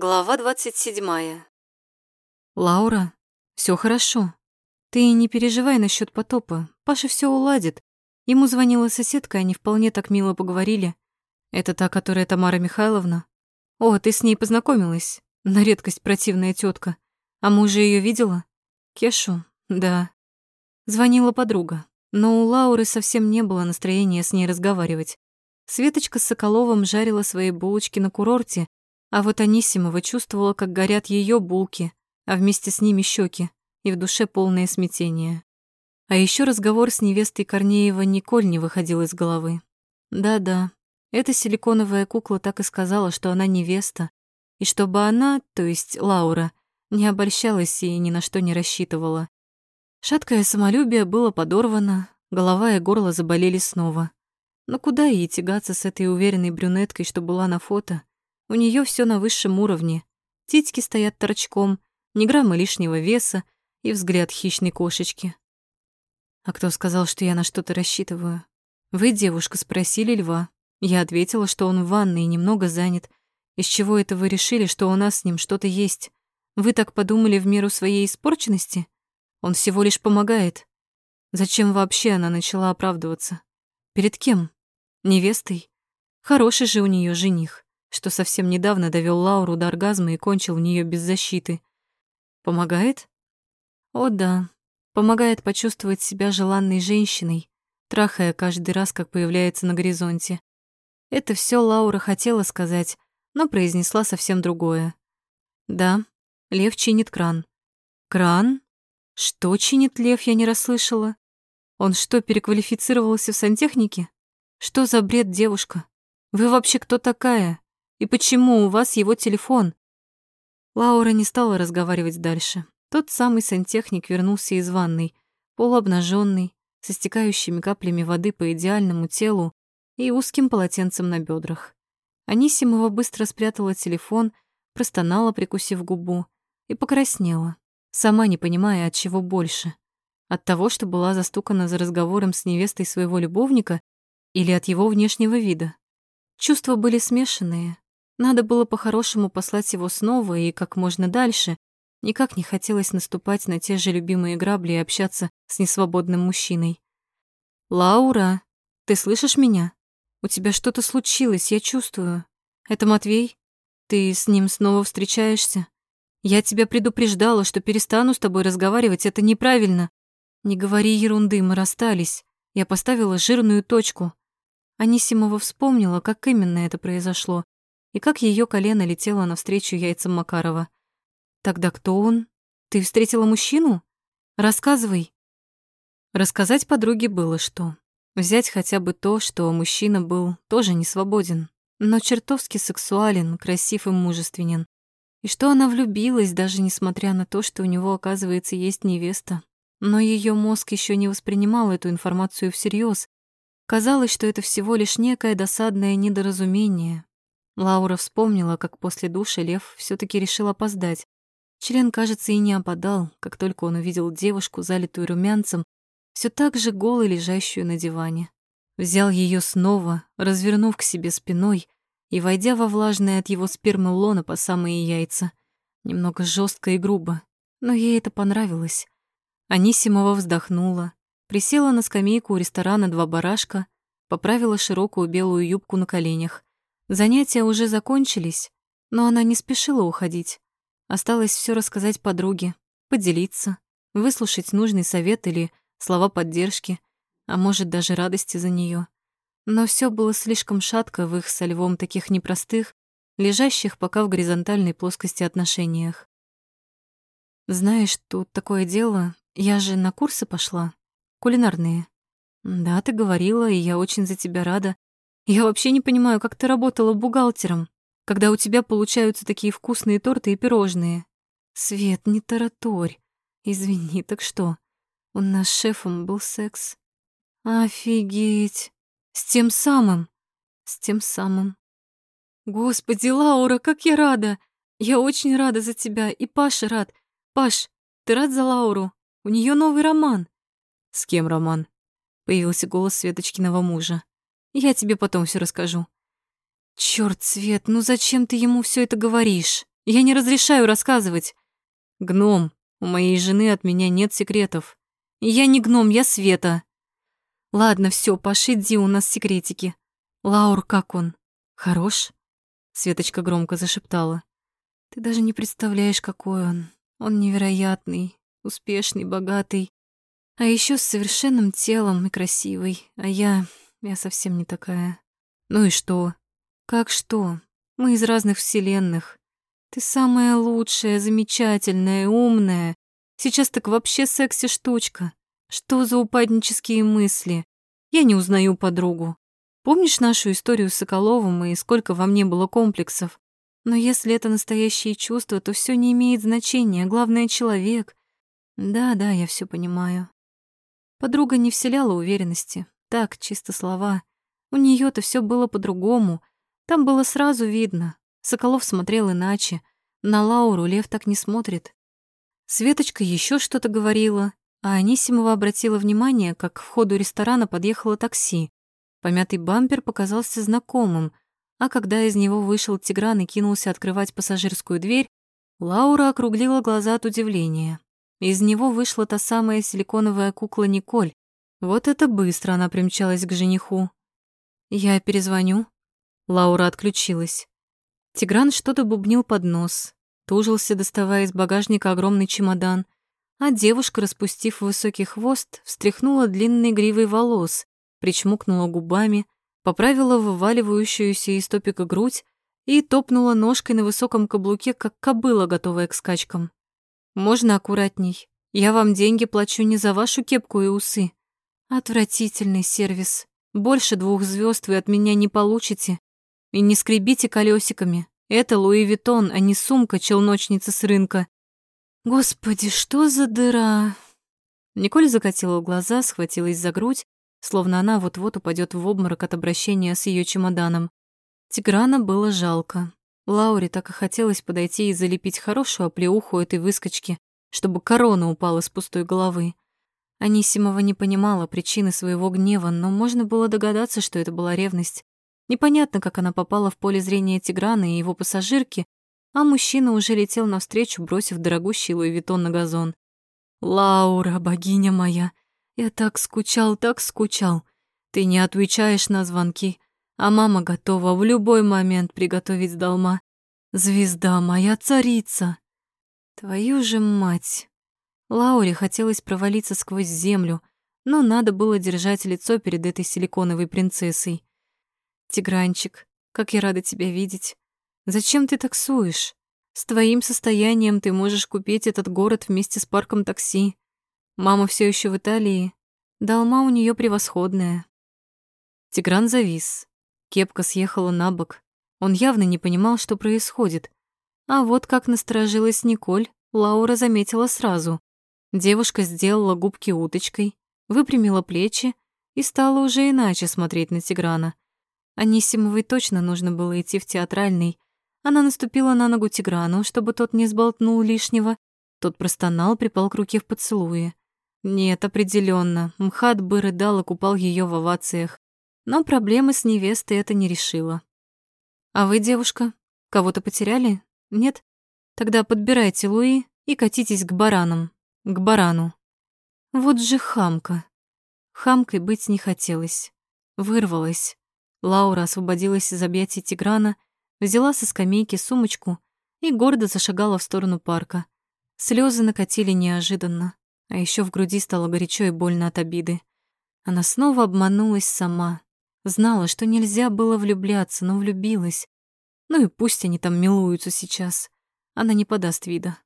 Глава двадцать седьмая. Лаура, все хорошо. Ты не переживай насчет потопа. Паша все уладит. Ему звонила соседка, они вполне так мило поговорили. Это та, которая Тамара Михайловна. О, ты с ней познакомилась. На редкость противная тетка. А мужа ее видела? Кешу? Да. Звонила подруга. Но у Лауры совсем не было настроения с ней разговаривать. Светочка с Соколовым жарила свои булочки на курорте, а вот Анисимова чувствовала, как горят ее булки, а вместе с ними щеки, и в душе полное смятение. А еще разговор с невестой Корнеева Николь не выходил из головы. Да-да, эта силиконовая кукла так и сказала, что она невеста, и чтобы она, то есть Лаура, не обольщалась и ни на что не рассчитывала. Шаткое самолюбие было подорвано, голова и горло заболели снова. Но куда ей тягаться с этой уверенной брюнеткой, что была на фото? У нее все на высшем уровне. Титьки стоят торчком, ни грамма лишнего веса и взгляд хищной кошечки. А кто сказал, что я на что-то рассчитываю? Вы, девушка, спросили льва. Я ответила, что он в ванной и немного занят. Из чего это вы решили, что у нас с ним что-то есть? Вы так подумали в меру своей испорченности? Он всего лишь помогает. Зачем вообще она начала оправдываться? Перед кем? Невестой? Хороший же у нее жених что совсем недавно довел Лауру до оргазма и кончил в нее без защиты. Помогает? О да, помогает почувствовать себя желанной женщиной, трахая каждый раз, как появляется на горизонте. Это все Лаура хотела сказать, но произнесла совсем другое. Да, Лев чинит кран. Кран? Что чинит Лев, я не расслышала. Он что, переквалифицировался в сантехнике? Что за бред, девушка? Вы вообще кто такая? И почему у вас его телефон?» Лаура не стала разговаривать дальше. Тот самый сантехник вернулся из ванной, полуобнаженный, со стекающими каплями воды по идеальному телу и узким полотенцем на бедрах. Анисимова быстро спрятала телефон, простонала, прикусив губу, и покраснела, сама не понимая, от чего больше. От того, что была застукана за разговором с невестой своего любовника или от его внешнего вида. Чувства были смешанные, надо было по-хорошему послать его снова и как можно дальше. Никак не хотелось наступать на те же любимые грабли и общаться с несвободным мужчиной. «Лаура, ты слышишь меня? У тебя что-то случилось, я чувствую. Это Матвей? Ты с ним снова встречаешься? Я тебя предупреждала, что перестану с тобой разговаривать, это неправильно. Не говори ерунды, мы расстались. Я поставила жирную точку». Анисимова вспомнила, как именно это произошло, и как ее колено летело навстречу яйцам Макарова. «Тогда кто он? Ты встретила мужчину? Рассказывай». Рассказать подруге было что. Взять хотя бы то, что мужчина был тоже не свободен, но чертовски сексуален, красив и мужественен. И что она влюбилась, даже несмотря на то, что у него, оказывается, есть невеста. Но ее мозг еще не воспринимал эту информацию всерьез. Казалось, что это всего лишь некое досадное недоразумение, Лаура вспомнила, как после душа Лев все таки решил опоздать. Член, кажется, и не опадал, как только он увидел девушку, залитую румянцем, все так же голой, лежащую на диване. Взял ее снова, развернув к себе спиной и войдя во влажное от его спермы лона по самые яйца. Немного жестко и грубо, но ей это понравилось. Анисимова вздохнула, присела на скамейку у ресторана «Два барашка», поправила широкую белую юбку на коленях. Занятия уже закончились, но она не спешила уходить. Осталось все рассказать подруге, поделиться, выслушать нужный совет или слова поддержки, а может даже радости за нее. Но все было слишком шатко в их со львом таких непростых, лежащих пока в горизонтальной плоскости отношениях. «Знаешь, тут такое дело, я же на курсы пошла, кулинарные. Да, ты говорила, и я очень за тебя рада. Я вообще не понимаю, как ты работала бухгалтером, когда у тебя получаются такие вкусные торты и пирожные. Свет, не тараторь. Извини, так что? У нас с шефом был секс. Офигеть. С тем самым. С тем самым. Господи, Лаура, как я рада. Я очень рада за тебя, и Паша рад. Паш, ты рад за Лауру? У нее новый роман. С кем роман? Появился голос Светочкиного мужа. Я тебе потом все расскажу. Черт, Свет, ну зачем ты ему все это говоришь? Я не разрешаю рассказывать. Гном, у моей жены от меня нет секретов. Я не гном, я Света. Ладно, все, Паш, иди, у нас секретики. Лаур, как он? Хорош? Светочка громко зашептала. Ты даже не представляешь, какой он. Он невероятный, успешный, богатый. А еще с совершенным телом и красивый. А я... я совсем не такая. Ну и что? Как что? Мы из разных вселенных. Ты самая лучшая, замечательная, умная. Сейчас так вообще секси-штучка. Что за упаднические мысли? Я не узнаю подругу. Помнишь нашу историю с Соколовым и сколько во мне было комплексов? Но если это настоящие чувства, то все не имеет значения. Главное — человек. Да-да, я все понимаю. Подруга не вселяла уверенности. Так, чисто слова. У нее то все было по-другому. Там было сразу видно. Соколов смотрел иначе. На Лауру Лев так не смотрит. Светочка еще что-то говорила, а Анисимова обратила внимание, как к входу ресторана подъехало такси. Помятый бампер показался знакомым, а когда из него вышел Тигран и кинулся открывать пассажирскую дверь, Лаура округлила глаза от удивления. Из него вышла та самая силиконовая кукла Николь. Вот это быстро она примчалась к жениху. «Я перезвоню». Лаура отключилась. Тигран что-то бубнил под нос, тужился, доставая из багажника огромный чемодан, а девушка, распустив высокий хвост, встряхнула длинной гривой волос, причмокнула губами, поправила вываливающуюся из топика грудь и топнула ножкой на высоком каблуке, как кобыла, готовая к скачкам. «Можно аккуратней? Я вам деньги плачу не за вашу кепку и усы. Отвратительный сервис. Больше двух звезд вы от меня не получите. И не скребите колесиками. Это Луи Виттон, а не сумка челночницы с рынка. Господи, что за дыра? Николь закатила глаза, схватилась за грудь, словно она вот-вот упадет в обморок от обращения с ее чемоданом. Тиграна было жалко. Лауре так и хотелось подойти и залепить хорошую оплеуху этой выскочки, чтобы корона упала с пустой головы. Анисимова не понимала причины своего гнева, но можно было догадаться, что это была ревность. Непонятно, как она попала в поле зрения Тиграна и его пассажирки, а мужчина уже летел навстречу, бросив дорогущий Луи Виттон на газон. «Лаура, богиня моя, я так скучал, так скучал. Ты не отвечаешь на звонки, а мама готова в любой момент приготовить долма. Звезда моя царица!» Твою же мать! Лауре хотелось провалиться сквозь землю, но надо было держать лицо перед этой силиконовой принцессой. Тигранчик, как я рада тебя видеть. Зачем ты таксуешь? С твоим состоянием ты можешь купить этот город вместе с парком такси. Мама все еще в Италии. Долма у нее превосходная. Тигран завис. Кепка съехала на бок. Он явно не понимал, что происходит. А вот как насторожилась Николь, Лаура заметила сразу. Девушка сделала губки уточкой, выпрямила плечи и стала уже иначе смотреть на Тиграна. Анисимовой точно нужно было идти в театральный. Она наступила на ногу Тиграну, чтобы тот не сболтнул лишнего. Тот простонал, припал к руке в поцелуе. Нет, определенно, МХАТ бы рыдал и купал ее в овациях. Но проблемы с невестой это не решило. «А вы, девушка, кого-то потеряли? Нет? Тогда подбирайте Луи и катитесь к баранам. К барану». Вот же хамка. Хамкой быть не хотелось. Вырвалась. Лаура освободилась из объятий Тиграна, взяла со скамейки сумочку и гордо зашагала в сторону парка. Слезы накатили неожиданно, а еще в груди стало горячо и больно от обиды. Она снова обманулась сама. Знала, что нельзя было влюбляться, но влюбилась. Ну и пусть они там милуются сейчас. Она не подаст вида.